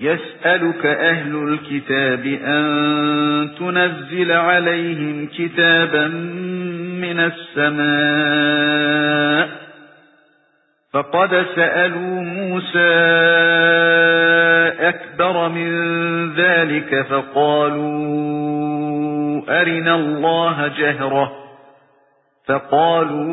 يَسْأَلُكَ أَهْلُ الْكِتَابِ أَن تُنَزِّلَ عَلَيْهِمْ كِتَابًا مِنَ السَّمَاءِ. فقد سألوا موسى أكبر من ذلك فقالوا أرنا الله جهرة. فقالوا